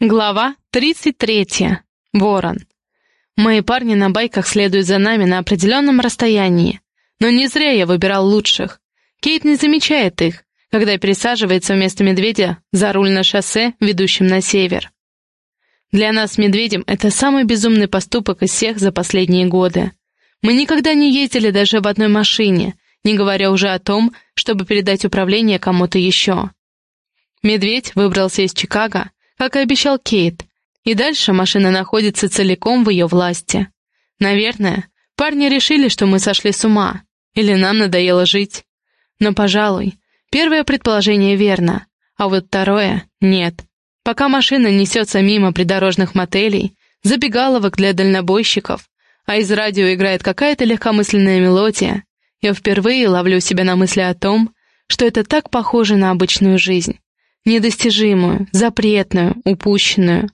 Глава 33. Ворон. Мои парни на байках следуют за нами на определенном расстоянии. Но не зря я выбирал лучших. Кейт не замечает их, когда пересаживается вместо медведя за руль на шоссе, ведущем на север. Для нас медведем это самый безумный поступок из всех за последние годы. Мы никогда не ездили даже в одной машине, не говоря уже о том, чтобы передать управление кому-то еще. Медведь выбрался из Чикаго, как и обещал Кейт, и дальше машина находится целиком в ее власти. Наверное, парни решили, что мы сошли с ума, или нам надоело жить. Но, пожалуй, первое предположение верно, а вот второе — нет. Пока машина несется мимо придорожных мотелей, забегаловок для дальнобойщиков, а из радио играет какая-то легкомысленная мелодия, я впервые ловлю себя на мысли о том, что это так похоже на обычную жизнь недостижимую, запретную, упущенную.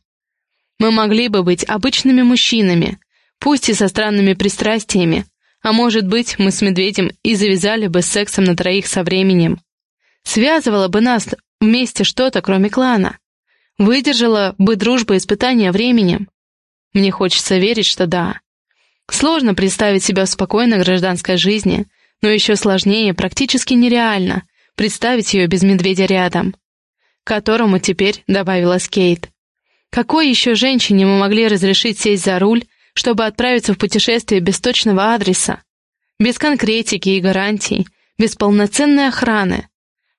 Мы могли бы быть обычными мужчинами, пусть и со странными пристрастиями, а может быть, мы с медведем и завязали бы с сексом на троих со временем. Связывало бы нас вместе что-то, кроме клана. Выдержала бы дружба испытания временем. Мне хочется верить, что да. Сложно представить себя в спокойной гражданской жизни, но еще сложнее, практически нереально, представить ее без медведя рядом которому теперь добавилась Кейт. Какой еще женщине мы могли разрешить сесть за руль, чтобы отправиться в путешествие без точного адреса? Без конкретики и гарантий, без полноценной охраны.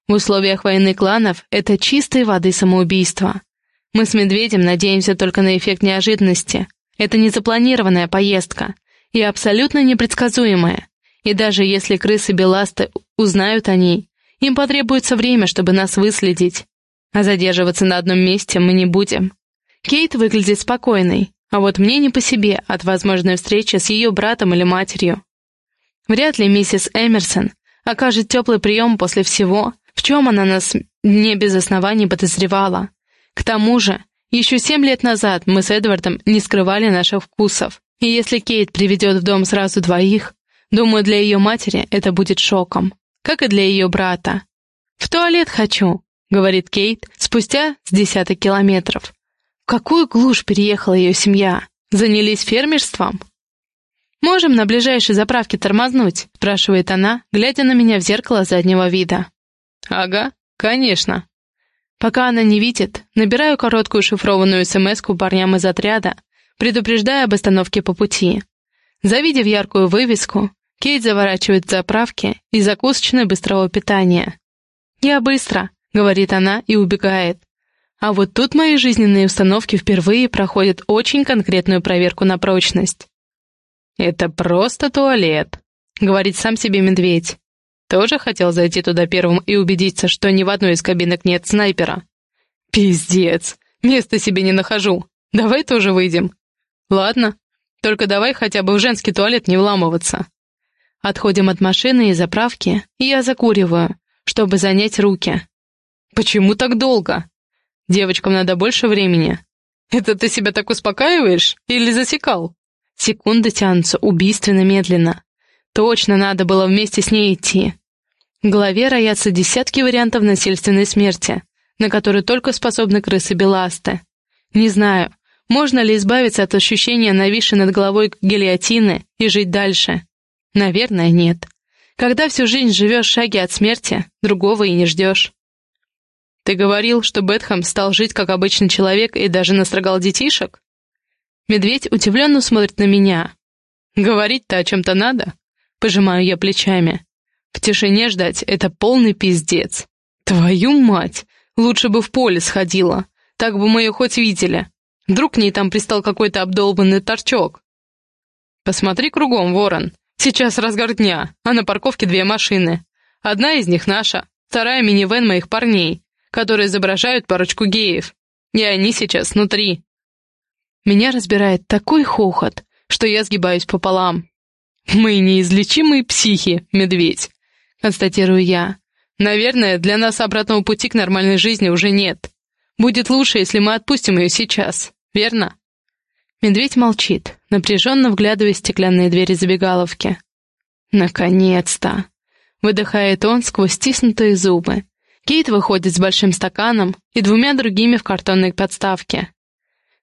В условиях войны кланов это чистой воды самоубийство. Мы с Медведем надеемся только на эффект неожиданности. Это незапланированная поездка и абсолютно непредсказуемая. И даже если крысы Беласты узнают о ней, им потребуется время, чтобы нас выследить. А задерживаться на одном месте мы не будем. Кейт выглядит спокойной, а вот мне не по себе от возможной встречи с ее братом или матерью. Вряд ли миссис Эмерсон окажет теплый прием после всего, в чем она нас не без оснований подозревала. К тому же, еще семь лет назад мы с Эдвардом не скрывали наших вкусов, и если Кейт приведет в дом сразу двоих, думаю, для ее матери это будет шоком, как и для ее брата. «В туалет хочу», — говорит Кейт спустя с десяток километров. В какую глушь переехала ее семья? Занялись фермерством? «Можем на ближайшей заправке тормознуть?» — спрашивает она, глядя на меня в зеркало заднего вида. «Ага, конечно». Пока она не видит, набираю короткую шифрованную смс парням из отряда, предупреждая об остановке по пути. Завидев яркую вывеску, Кейт заворачивает заправки и закусочной быстрого питания. «Я быстро», — говорит она и убегает. А вот тут мои жизненные установки впервые проходят очень конкретную проверку на прочность. «Это просто туалет», — говорит сам себе медведь. Тоже хотел зайти туда первым и убедиться, что ни в одной из кабинок нет снайпера. «Пиздец, места себе не нахожу. Давай тоже выйдем». «Ладно, только давай хотя бы в женский туалет не вламываться». Отходим от машины и заправки, и я закуриваю, чтобы занять руки. «Почему так долго? Девочкам надо больше времени. Это ты себя так успокаиваешь или засекал?» Секунды тянутся убийственно медленно. Точно надо было вместе с ней идти. В голове роятся десятки вариантов насильственной смерти, на которые только способны крысы-беласты. Не знаю, можно ли избавиться от ощущения нависшей над головой гильотины и жить дальше. Наверное, нет. Когда всю жизнь живешь в шаге от смерти, другого и не ждешь. Ты говорил, что Бетхэм стал жить как обычный человек и даже настрогал детишек? Медведь удивленно смотрит на меня. Говорить-то о чем-то надо? Пожимаю я плечами. В тишине ждать — это полный пиздец. Твою мать! Лучше бы в поле сходила. Так бы мы ее хоть видели. Вдруг к ней там пристал какой-то обдолбанный торчок. Посмотри кругом, ворон. Сейчас разгар дня, а на парковке две машины. Одна из них наша, вторая минивэн моих парней которые изображают парочку геев. И они сейчас внутри. Меня разбирает такой хохот, что я сгибаюсь пополам. «Мы неизлечимые психи, медведь», — констатирую я. «Наверное, для нас обратного пути к нормальной жизни уже нет. Будет лучше, если мы отпустим ее сейчас, верно?» Медведь молчит, напряженно вглядываясь в стеклянные двери забегаловки. «Наконец-то!» — выдыхает он сквозь стиснутые зубы Кейт выходит с большим стаканом и двумя другими в картонной подставке.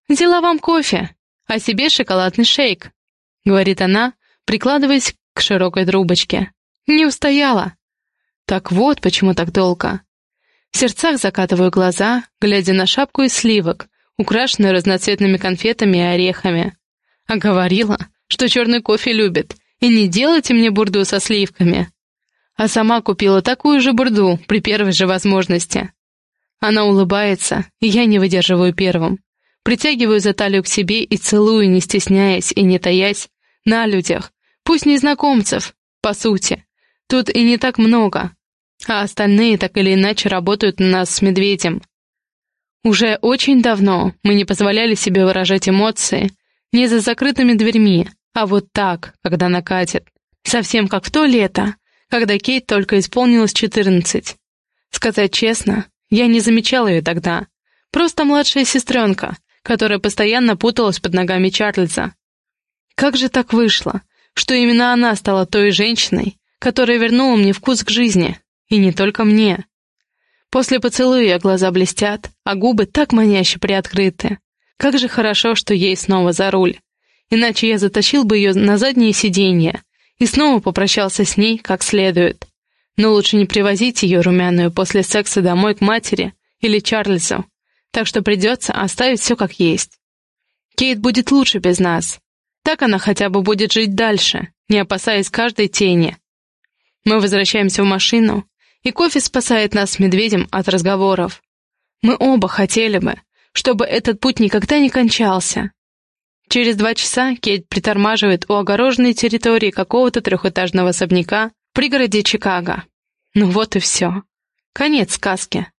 «Взяла вам кофе, а себе шоколадный шейк», — говорит она, прикладываясь к широкой трубочке. «Не устояла». Так вот, почему так долго. В сердцах закатываю глаза, глядя на шапку из сливок, украшенную разноцветными конфетами и орехами. А говорила, что черный кофе любит, и не делайте мне бурду со сливками. А сама купила такую же бурду при первой же возможности. Она улыбается, и я не выдерживаю первым. Притягиваю за талию к себе и целую, не стесняясь и не таясь, на людях, пусть незнакомцев, по сути. Тут и не так много, а остальные так или иначе работают на нас с медведем. Уже очень давно мы не позволяли себе выражать эмоции не за закрытыми дверьми, а вот так, когда накатит. Совсем как в то лето, когда Кейт только исполнилось четырнадцать. Сказать честно, я не замечала ее тогда. Просто младшая сестренка, которая постоянно путалась под ногами Чарльза. Как же так вышло, что именно она стала той женщиной, которая вернула мне вкус к жизни, и не только мне. После поцелуя глаза блестят, а губы так маняще приоткрыты. Как же хорошо, что ей снова за руль. Иначе я затащил бы ее на заднее сиденье и снова попрощался с ней как следует. Но лучше не привозить ее румяную после секса домой к матери или Чарльзу, так что придется оставить все как есть. Кейт будет лучше без нас. Так она хотя бы будет жить дальше, не опасаясь каждой тени. Мы возвращаемся в машину, и кофе спасает нас с медведем от разговоров. Мы оба хотели бы, чтобы этот путь никогда не кончался. Через два часа Кейт притормаживает у огороженной территории какого-то трехэтажного особняка в пригороде Чикаго. Ну вот и все. Конец сказки.